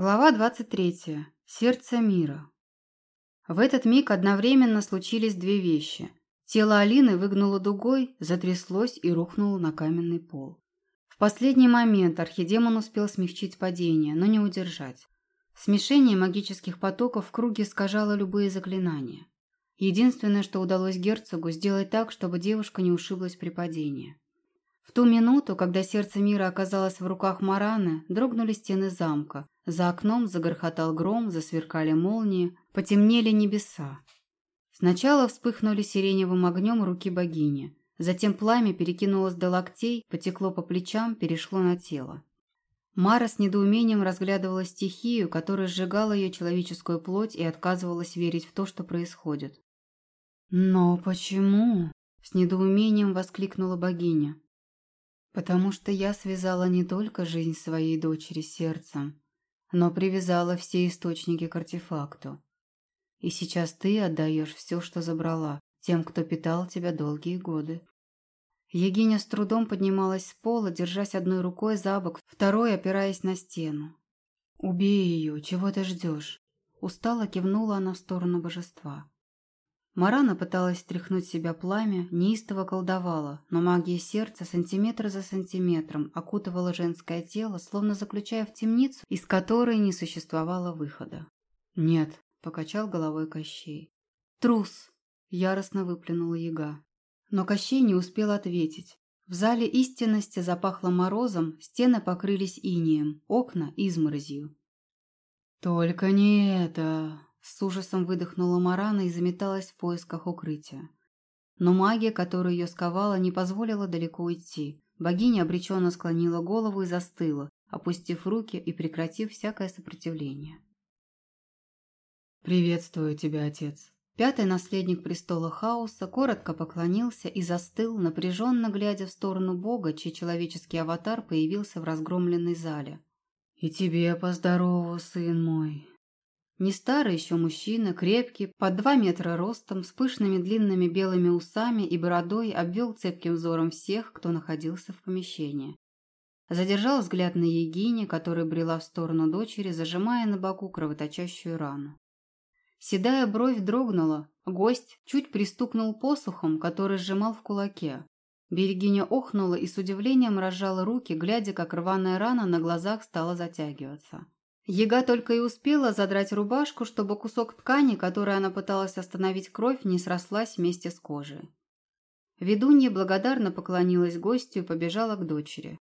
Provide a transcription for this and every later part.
Глава 23. Сердце мира. В этот миг одновременно случились две вещи. Тело Алины выгнуло дугой, затряслось и рухнуло на каменный пол. В последний момент архидемон успел смягчить падение, но не удержать. Смешение магических потоков в круге искажало любые заклинания. Единственное, что удалось герцогу, сделать так, чтобы девушка не ушиблась при падении. В ту минуту, когда сердце мира оказалось в руках Мараны, дрогнули стены замка, за окном загорхотал гром, засверкали молнии, потемнели небеса. Сначала вспыхнули сиреневым огнем руки богини, затем пламя перекинулось до локтей, потекло по плечам, перешло на тело. Мара с недоумением разглядывала стихию, которая сжигала ее человеческую плоть и отказывалась верить в то, что происходит. «Но почему?» – с недоумением воскликнула богиня. «Потому что я связала не только жизнь своей дочери сердцем, но привязала все источники к артефакту. И сейчас ты отдаешь все, что забрала, тем, кто питал тебя долгие годы. Егиня с трудом поднималась с пола, держась одной рукой за бок, второй опираясь на стену. «Убей ее, чего ты ждешь?» Устало кивнула она в сторону божества. Марана пыталась стряхнуть себя пламя, неистово колдовала, но магия сердца сантиметр за сантиметром окутывала женское тело, словно заключая в темницу, из которой не существовало выхода. «Нет», — покачал головой Кощей. «Трус!» — яростно выплюнула яга. Но Кощей не успел ответить. В зале истинности запахло морозом, стены покрылись инием, окна – изморозью. «Только не это!» С ужасом выдохнула Марана и заметалась в поисках укрытия. Но магия, которая ее сковала, не позволила далеко уйти. Богиня обреченно склонила голову и застыла, опустив руки и прекратив всякое сопротивление. «Приветствую тебя, отец!» Пятый наследник престола хаоса коротко поклонился и застыл, напряженно глядя в сторону бога, чей человеческий аватар появился в разгромленной зале. «И тебе поздорову, сын мой!» Не старый еще мужчина, крепкий, под два метра ростом, с пышными длинными белыми усами и бородой, обвел цепким взором всех, кто находился в помещении. Задержал взгляд на Егине, которая брела в сторону дочери, зажимая на боку кровоточащую рану. Седая бровь дрогнула, гость чуть пристукнул посохом, который сжимал в кулаке. Берегиня охнула и с удивлением разжала руки, глядя, как рваная рана на глазах стала затягиваться. Ега только и успела задрать рубашку, чтобы кусок ткани, которой она пыталась остановить кровь, не срослась вместе с кожей. Ведунья благодарно поклонилась гостю и побежала к дочери.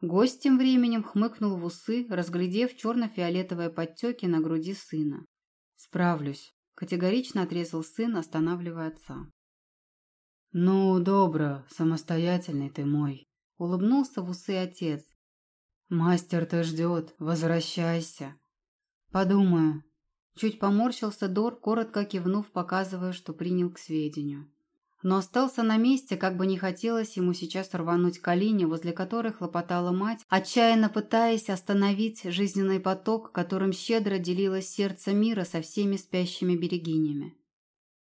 Гость тем временем хмыкнул в усы, разглядев черно-фиолетовые подтеки на груди сына. «Справлюсь», – категорично отрезал сын, останавливая отца. «Ну, добро, самостоятельный ты мой», – улыбнулся в усы отец, «Мастер-то ждет, возвращайся». «Подумаю». Чуть поморщился Дор, коротко кивнув, показывая, что принял к сведению. Но остался на месте, как бы не хотелось ему сейчас рвануть колени, возле которой хлопотала мать, отчаянно пытаясь остановить жизненный поток, которым щедро делилось сердце мира со всеми спящими берегинями.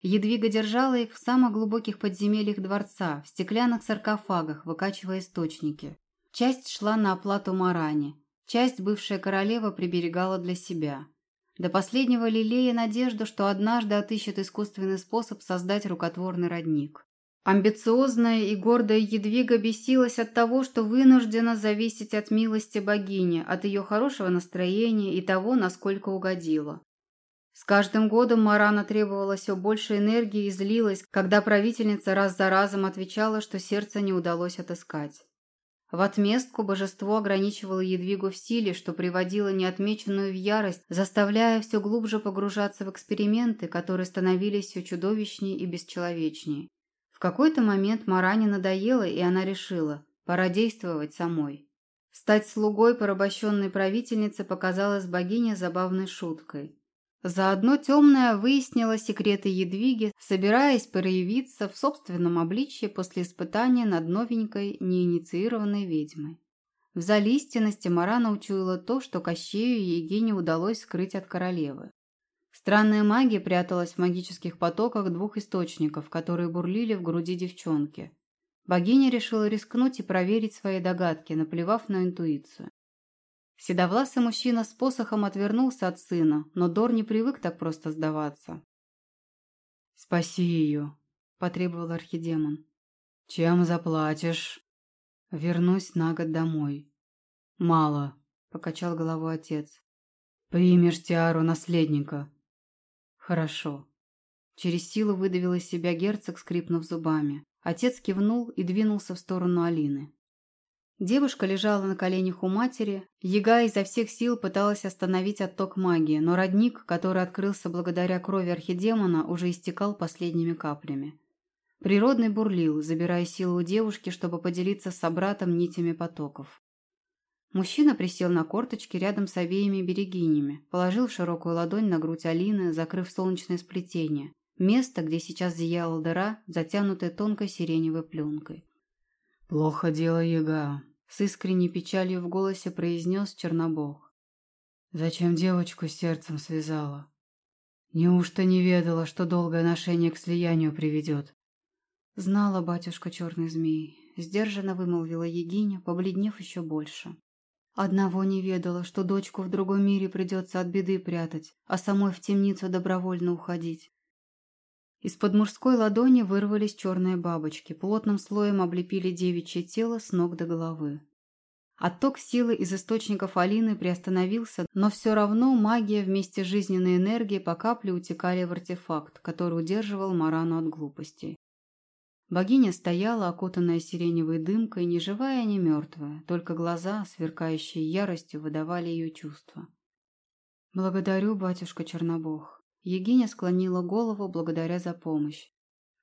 Едвига держала их в самых глубоких подземельях дворца, в стеклянных саркофагах, выкачивая источники. Часть шла на оплату Марани, часть бывшая королева приберегала для себя. До последнего лелея надежду, что однажды отыщет искусственный способ создать рукотворный родник. Амбициозная и гордая Едвига бесилась от того, что вынуждена зависеть от милости богини, от ее хорошего настроения и того, насколько угодила. С каждым годом Марана требовала все больше энергии и злилась, когда правительница раз за разом отвечала, что сердце не удалось отыскать. В отместку божество ограничивало Едвигу в силе, что приводило неотмеченную в ярость, заставляя все глубже погружаться в эксперименты, которые становились все чудовищнее и бесчеловечнее. В какой-то момент Маране надоело, и она решила – пора действовать самой. Стать слугой порабощенной правительницы показалось богине забавной шуткой. Заодно темная выяснила секреты Едвиги, собираясь проявиться в собственном обличье после испытания над новенькой неинициированной ведьмой. В зале истинности Марана учуяла то, что Кощею и Егине удалось скрыть от королевы. Странная магия пряталась в магических потоках двух источников, которые бурлили в груди девчонки. Богиня решила рискнуть и проверить свои догадки, наплевав на интуицию. Седовласый мужчина с посохом отвернулся от сына, но Дор не привык так просто сдаваться. «Спаси ее», – потребовал архидемон. «Чем заплатишь?» «Вернусь на год домой». «Мало», – покачал головой отец. «Примешь тиару наследника». «Хорошо». Через силу выдавил из себя герцог, скрипнув зубами. Отец кивнул и двинулся в сторону Алины. Девушка лежала на коленях у матери. Яга изо всех сил пыталась остановить отток магии, но родник, который открылся благодаря крови архидемона, уже истекал последними каплями. Природный бурлил, забирая силу у девушки, чтобы поделиться с собратом нитями потоков. Мужчина присел на корточки рядом с обеими берегинями, положил широкую ладонь на грудь Алины, закрыв солнечное сплетение, место, где сейчас зияла дыра, затянутая тонкой сиреневой пленкой. «Плохо дело, Яга», — с искренней печалью в голосе произнес Чернобог. «Зачем девочку сердцем связала? Неужто не ведала, что долгое ношение к слиянию приведет?» Знала батюшка черный змей, сдержанно вымолвила Егиня, побледнев еще больше. Одного не ведала, что дочку в другом мире придется от беды прятать, а самой в темницу добровольно уходить. Из-под мужской ладони вырвались черные бабочки, плотным слоем облепили девичье тело с ног до головы. Отток силы из источников Алины приостановился, но все равно магия вместе с жизненной энергией по капле утекали в артефакт, который удерживал Марану от глупостей. Богиня стояла, окутанная сиреневой дымкой, ни живая, ни мертвая, только глаза, сверкающие яростью, выдавали ее чувства. «Благодарю, батюшка Чернобог», Егиня склонила голову благодаря за помощь.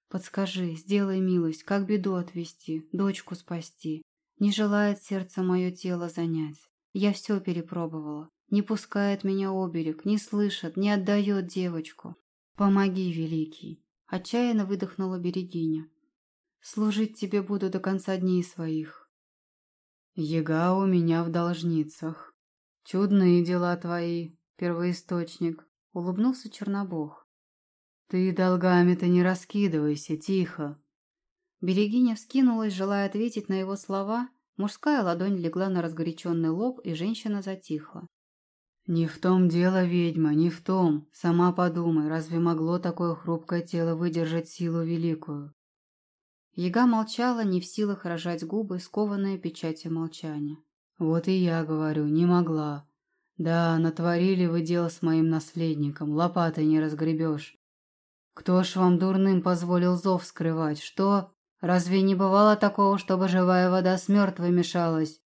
«Подскажи, сделай милость, как беду отвести, дочку спасти. Не желает сердце мое тело занять. Я все перепробовала. Не пускает меня оберег, не слышит, не отдает девочку. Помоги, великий!» Отчаянно выдохнула Берегиня. «Служить тебе буду до конца дней своих». «Ега у меня в должницах. Чудные дела твои, первоисточник. Улыбнулся Чернобог. «Ты долгами-то не раскидывайся, тихо!» Берегиня вскинулась, желая ответить на его слова. Мужская ладонь легла на разгоряченный лоб, и женщина затихла. «Не в том дело, ведьма, не в том. Сама подумай, разве могло такое хрупкое тело выдержать силу великую?» Яга молчала, не в силах рожать губы, скованные печатью молчания. «Вот и я говорю, не могла. Да, натворили вы дело с моим наследником, лопатой не разгребешь. Кто ж вам дурным позволил зов скрывать? Что? Разве не бывало такого, чтобы живая вода с мертвой мешалась?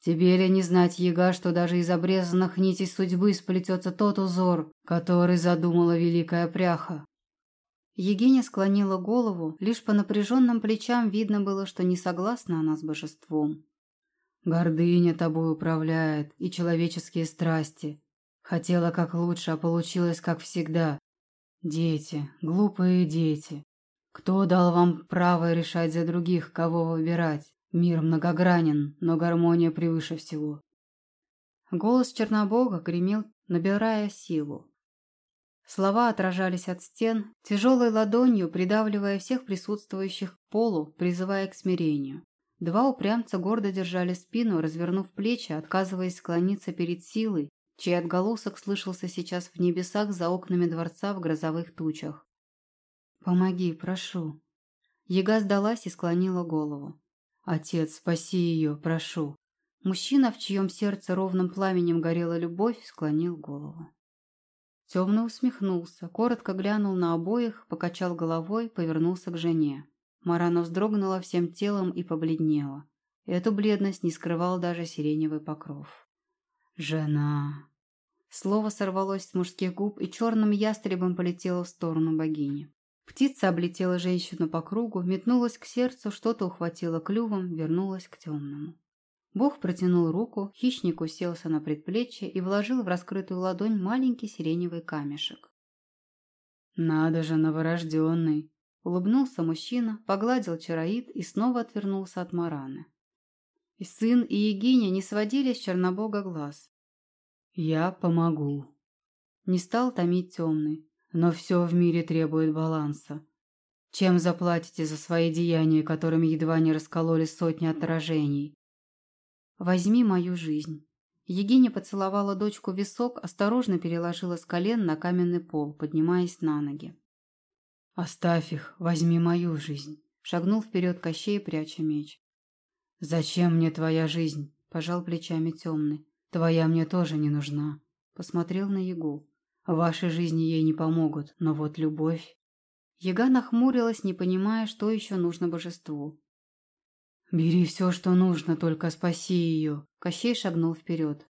Тебе ли не знать, яга, что даже из обрезанных нитей судьбы сплетется тот узор, который задумала великая пряха? Егиня склонила голову, лишь по напряженным плечам видно было, что не согласна она с божеством. Гордыня тобой управляет и человеческие страсти. Хотела как лучше, а получилось как всегда. Дети, глупые дети. Кто дал вам право решать за других, кого выбирать? Мир многогранен, но гармония превыше всего. Голос Чернобога гремел, набирая силу. Слова отражались от стен, тяжелой ладонью придавливая всех присутствующих к полу, призывая к смирению. Два упрямца гордо держали спину, развернув плечи, отказываясь склониться перед силой, чей отголосок слышался сейчас в небесах за окнами дворца в грозовых тучах. «Помоги, прошу». Яга сдалась и склонила голову. «Отец, спаси ее, прошу». Мужчина, в чьем сердце ровным пламенем горела любовь, склонил голову. Темно усмехнулся, коротко глянул на обоих, покачал головой, повернулся к жене. Марана вздрогнула всем телом и побледнела. Эту бледность не скрывал даже сиреневый покров. «Жена!» Слово сорвалось с мужских губ и черным ястребом полетело в сторону богини. Птица облетела женщину по кругу, метнулась к сердцу, что-то ухватила клювом, вернулась к темному. Бог протянул руку, хищник уселся на предплечье и вложил в раскрытую ладонь маленький сиреневый камешек. «Надо же, новорожденный!» Улыбнулся мужчина, погладил чароид и снова отвернулся от Мараны. И сын, и Егиня не сводили с Чернобога глаз. «Я помогу». Не стал томить темный. «Но все в мире требует баланса. Чем заплатите за свои деяния, которыми едва не раскололи сотни отражений?» «Возьми мою жизнь». Егиня поцеловала дочку в висок, осторожно переложила с колен на каменный пол, поднимаясь на ноги. «Оставь их, возьми мою жизнь», — шагнул вперед Кощей, пряча меч. «Зачем мне твоя жизнь?» — пожал плечами темный. «Твоя мне тоже не нужна». Посмотрел на Ягу. «Ваши жизни ей не помогут, но вот любовь...» Яга нахмурилась, не понимая, что еще нужно божеству. «Бери все, что нужно, только спаси ее!» Кощей шагнул вперед.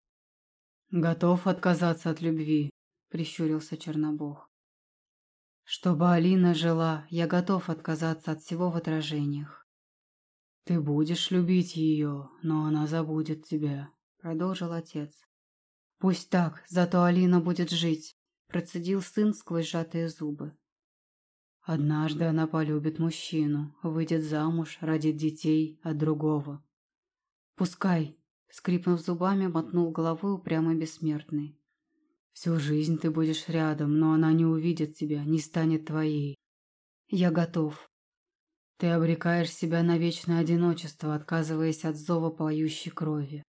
«Готов отказаться от любви», — прищурился Чернобог. «Чтобы Алина жила, я готов отказаться от всего в отражениях». «Ты будешь любить ее, но она забудет тебя», — продолжил отец. «Пусть так, зато Алина будет жить», — процедил сын сквозь сжатые зубы. Однажды она полюбит мужчину, выйдет замуж, родит детей от другого. «Пускай!» — скрипнув зубами, мотнул головой упрямый бессмертный. «Всю жизнь ты будешь рядом, но она не увидит тебя, не станет твоей. Я готов». Ты обрекаешь себя на вечное одиночество, отказываясь от зова поющей крови.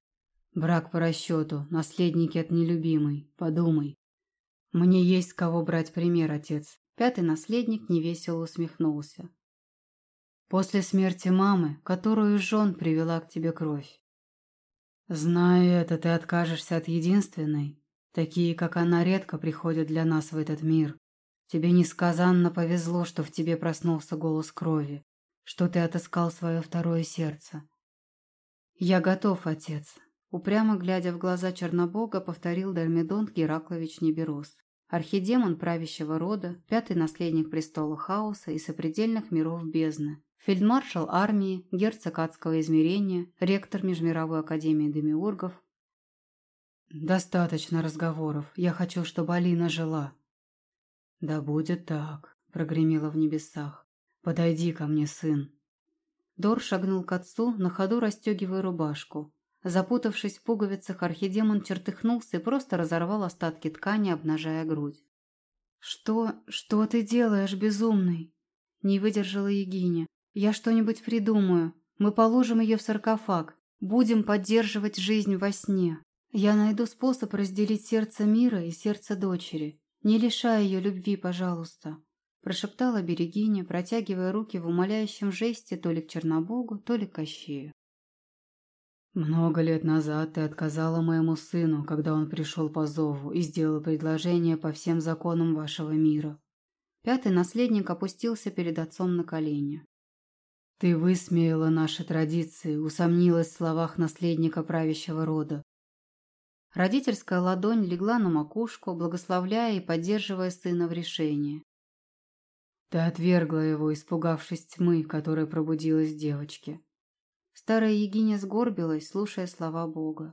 Брак по расчету, наследники от нелюбимой. Подумай. Мне есть кого брать пример, отец. Пятый наследник невесело усмехнулся. После смерти мамы, которую жен привела к тебе кровь. Зная это, ты откажешься от единственной. Такие, как она, редко приходят для нас в этот мир. Тебе несказанно повезло, что в тебе проснулся голос крови, что ты отыскал свое второе сердце. Я готов, отец. Упрямо глядя в глаза Чернобога, повторил Дармидонт Гераклович Неберус. Архидемон правящего рода, пятый наследник престола хаоса и сопредельных миров бездны, фельдмаршал армии, герцог адского измерения, ректор Межмировой академии демиургов. «Достаточно разговоров. Я хочу, чтобы Алина жила». «Да будет так», — прогремело в небесах. «Подойди ко мне, сын». Дор шагнул к отцу, на ходу расстегивая рубашку. Запутавшись в пуговицах, архидемон чертыхнулся и просто разорвал остатки ткани, обнажая грудь. «Что... что ты делаешь, безумный?» Не выдержала Егиня. «Я что-нибудь придумаю. Мы положим ее в саркофаг. Будем поддерживать жизнь во сне. Я найду способ разделить сердце мира и сердце дочери. Не лишай ее любви, пожалуйста», прошептала Берегиня, протягивая руки в умоляющем жесте то ли к Чернобогу, то ли к Кощею. Много лет назад ты отказала моему сыну, когда он пришел по зову и сделал предложение по всем законам вашего мира. Пятый наследник опустился перед отцом на колени. Ты высмеяла наши традиции, усомнилась в словах наследника правящего рода. Родительская ладонь легла на макушку, благословляя и поддерживая сына в решении. Ты отвергла его, испугавшись тьмы, которая пробудилась в девочке. Старая Егиня сгорбилась, слушая слова Бога.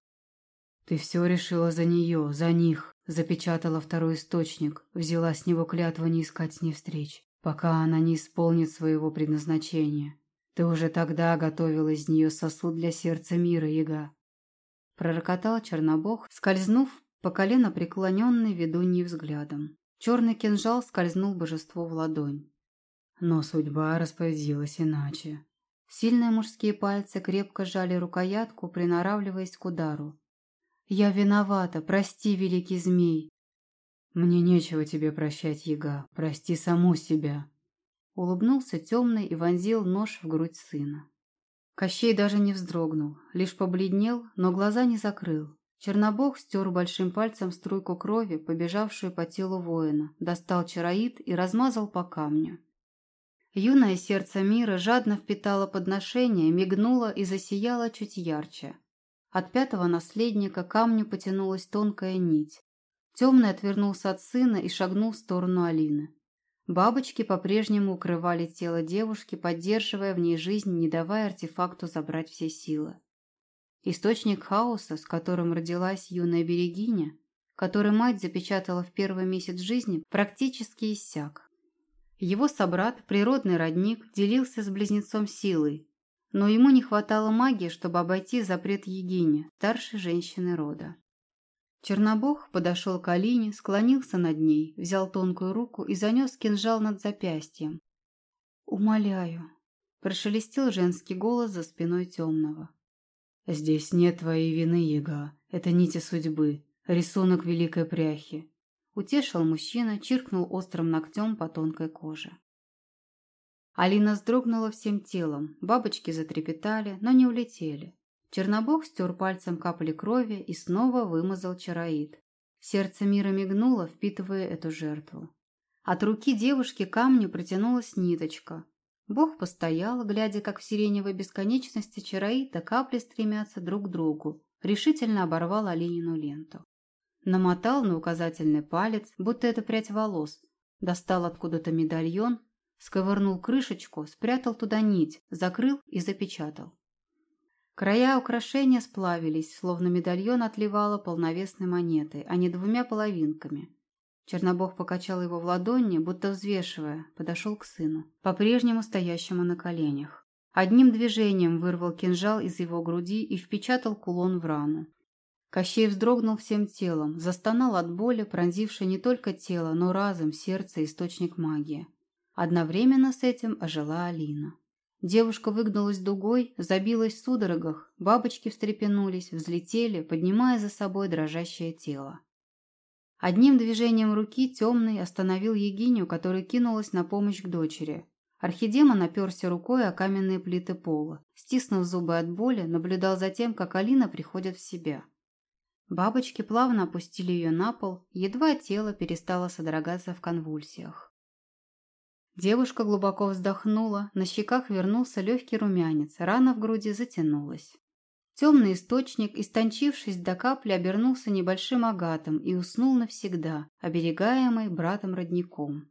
«Ты все решила за нее, за них», запечатала второй источник, взяла с него клятву не искать с ней встреч, пока она не исполнит своего предназначения. Ты уже тогда готовила из нее сосуд для сердца мира, Яга. Пророкотал Чернобог, скользнув по колено преклоненной ведуньей взглядом. Черный кинжал скользнул божеству в ладонь. Но судьба распорядилась иначе. Сильные мужские пальцы крепко сжали рукоятку, приноравливаясь к удару. «Я виновата, прости, великий змей!» «Мне нечего тебе прощать, яга, прости саму себя!» Улыбнулся темный и вонзил нож в грудь сына. Кощей даже не вздрогнул, лишь побледнел, но глаза не закрыл. Чернобог стер большим пальцем струйку крови, побежавшую по телу воина, достал чароид и размазал по камню. Юное сердце мира жадно впитало подношение, мигнуло и засияло чуть ярче. От пятого наследника камню потянулась тонкая нить. Темный отвернулся от сына и шагнул в сторону Алины. Бабочки по-прежнему укрывали тело девушки, поддерживая в ней жизнь, не давая артефакту забрать все силы. Источник хаоса, с которым родилась юная берегиня, который мать запечатала в первый месяц жизни, практически иссяк. Его собрат, природный родник, делился с близнецом силой, но ему не хватало магии, чтобы обойти запрет Егине, старшей женщины рода. Чернобог подошел к Алине, склонился над ней, взял тонкую руку и занес кинжал над запястьем. «Умоляю», – прошелестел женский голос за спиной темного. «Здесь нет твоей вины, Яга. Это нити судьбы, рисунок великой пряхи. Утешил мужчина, чиркнул острым ногтем по тонкой коже. Алина вздрогнула всем телом, бабочки затрепетали, но не улетели. Чернобог стер пальцем капли крови и снова вымазал чароид. Сердце мира мигнуло, впитывая эту жертву. От руки девушки камню протянулась ниточка. Бог постоял, глядя, как в сиреневой бесконечности чароита капли стремятся друг к другу, решительно оборвал Оленину ленту. Намотал на указательный палец, будто это прядь волос, достал откуда-то медальон, сковырнул крышечку, спрятал туда нить, закрыл и запечатал. Края украшения сплавились, словно медальон отливало полновесной монетой, а не двумя половинками. Чернобог покачал его в ладони, будто взвешивая, подошел к сыну, по-прежнему стоящему на коленях. Одним движением вырвал кинжал из его груди и впечатал кулон в рану. Кощей вздрогнул всем телом, застонал от боли, пронзившей не только тело, но разум, сердце, источник магии. Одновременно с этим ожила Алина. Девушка выгнулась дугой, забилась в судорогах, бабочки встрепенулись, взлетели, поднимая за собой дрожащее тело. Одним движением руки темный остановил Егиню, которая кинулась на помощь к дочери. Архидемон оперся рукой о каменные плиты пола. Стиснув зубы от боли, наблюдал за тем, как Алина приходит в себя. Бабочки плавно опустили ее на пол, едва тело перестало содрогаться в конвульсиях. Девушка глубоко вздохнула, на щеках вернулся легкий румянец, рана в груди затянулась. Темный источник, истончившись до капли, обернулся небольшим агатом и уснул навсегда, оберегаемый братом-родником.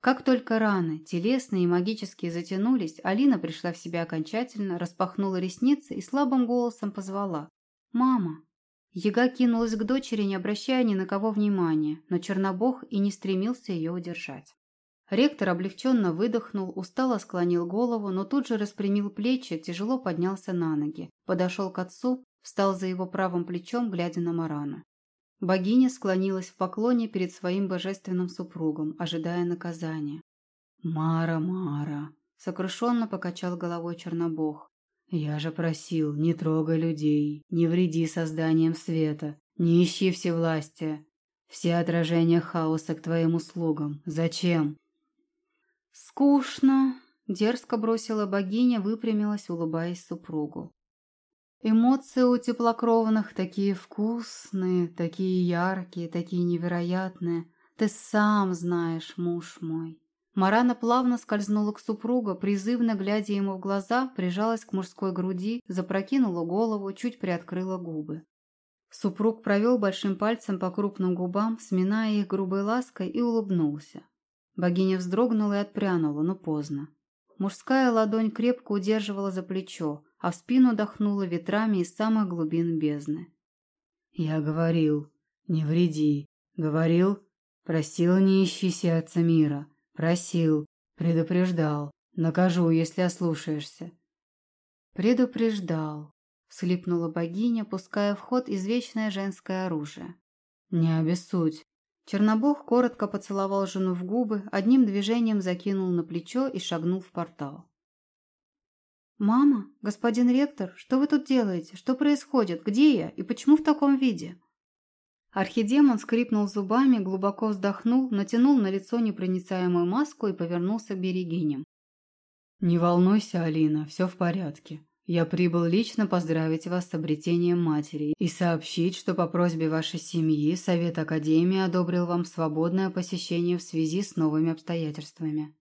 Как только раны, телесные и магические, затянулись, Алина пришла в себя окончательно, распахнула ресницы и слабым голосом позвала «Мама». Яга кинулась к дочери, не обращая ни на кого внимания, но Чернобог и не стремился ее удержать. Ректор облегченно выдохнул, устало склонил голову, но тут же распрямил плечи, тяжело поднялся на ноги, подошел к отцу, встал за его правым плечом, глядя на Марану. Богиня склонилась в поклоне перед своим божественным супругом, ожидая наказания. «Мара, Мара!» — сокрушенно покачал головой Чернобог. «Я же просил, не трогай людей, не вреди созданием света, не ищи всевластия. Все отражения хаоса к твоим услугам. Зачем?» «Скучно», – дерзко бросила богиня, выпрямилась, улыбаясь супругу. «Эмоции у теплокровных такие вкусные, такие яркие, такие невероятные. Ты сам знаешь, муж мой». Марана плавно скользнула к супругу, призывно глядя ему в глаза, прижалась к мужской груди, запрокинула голову, чуть приоткрыла губы. Супруг провел большим пальцем по крупным губам, сминая их грубой лаской, и улыбнулся. Богиня вздрогнула и отпрянула, но поздно. Мужская ладонь крепко удерживала за плечо, а в спину дохнула ветрами из самых глубин бездны. «Я говорил, не вреди. Говорил, просил, не ищи сердца мира. Просил, предупреждал. Накажу, если ослушаешься». «Предупреждал», — слипнула богиня, пуская в ход извечное женское оружие. «Не обессудь. Чернобог коротко поцеловал жену в губы, одним движением закинул на плечо и шагнул в портал. «Мама, господин ректор, что вы тут делаете? Что происходит? Где я? И почему в таком виде?» Архидемон скрипнул зубами, глубоко вздохнул, натянул на лицо непроницаемую маску и повернулся к берегиням. «Не волнуйся, Алина, все в порядке. Я прибыл лично поздравить вас с обретением матери и сообщить, что по просьбе вашей семьи Совет Академии одобрил вам свободное посещение в связи с новыми обстоятельствами.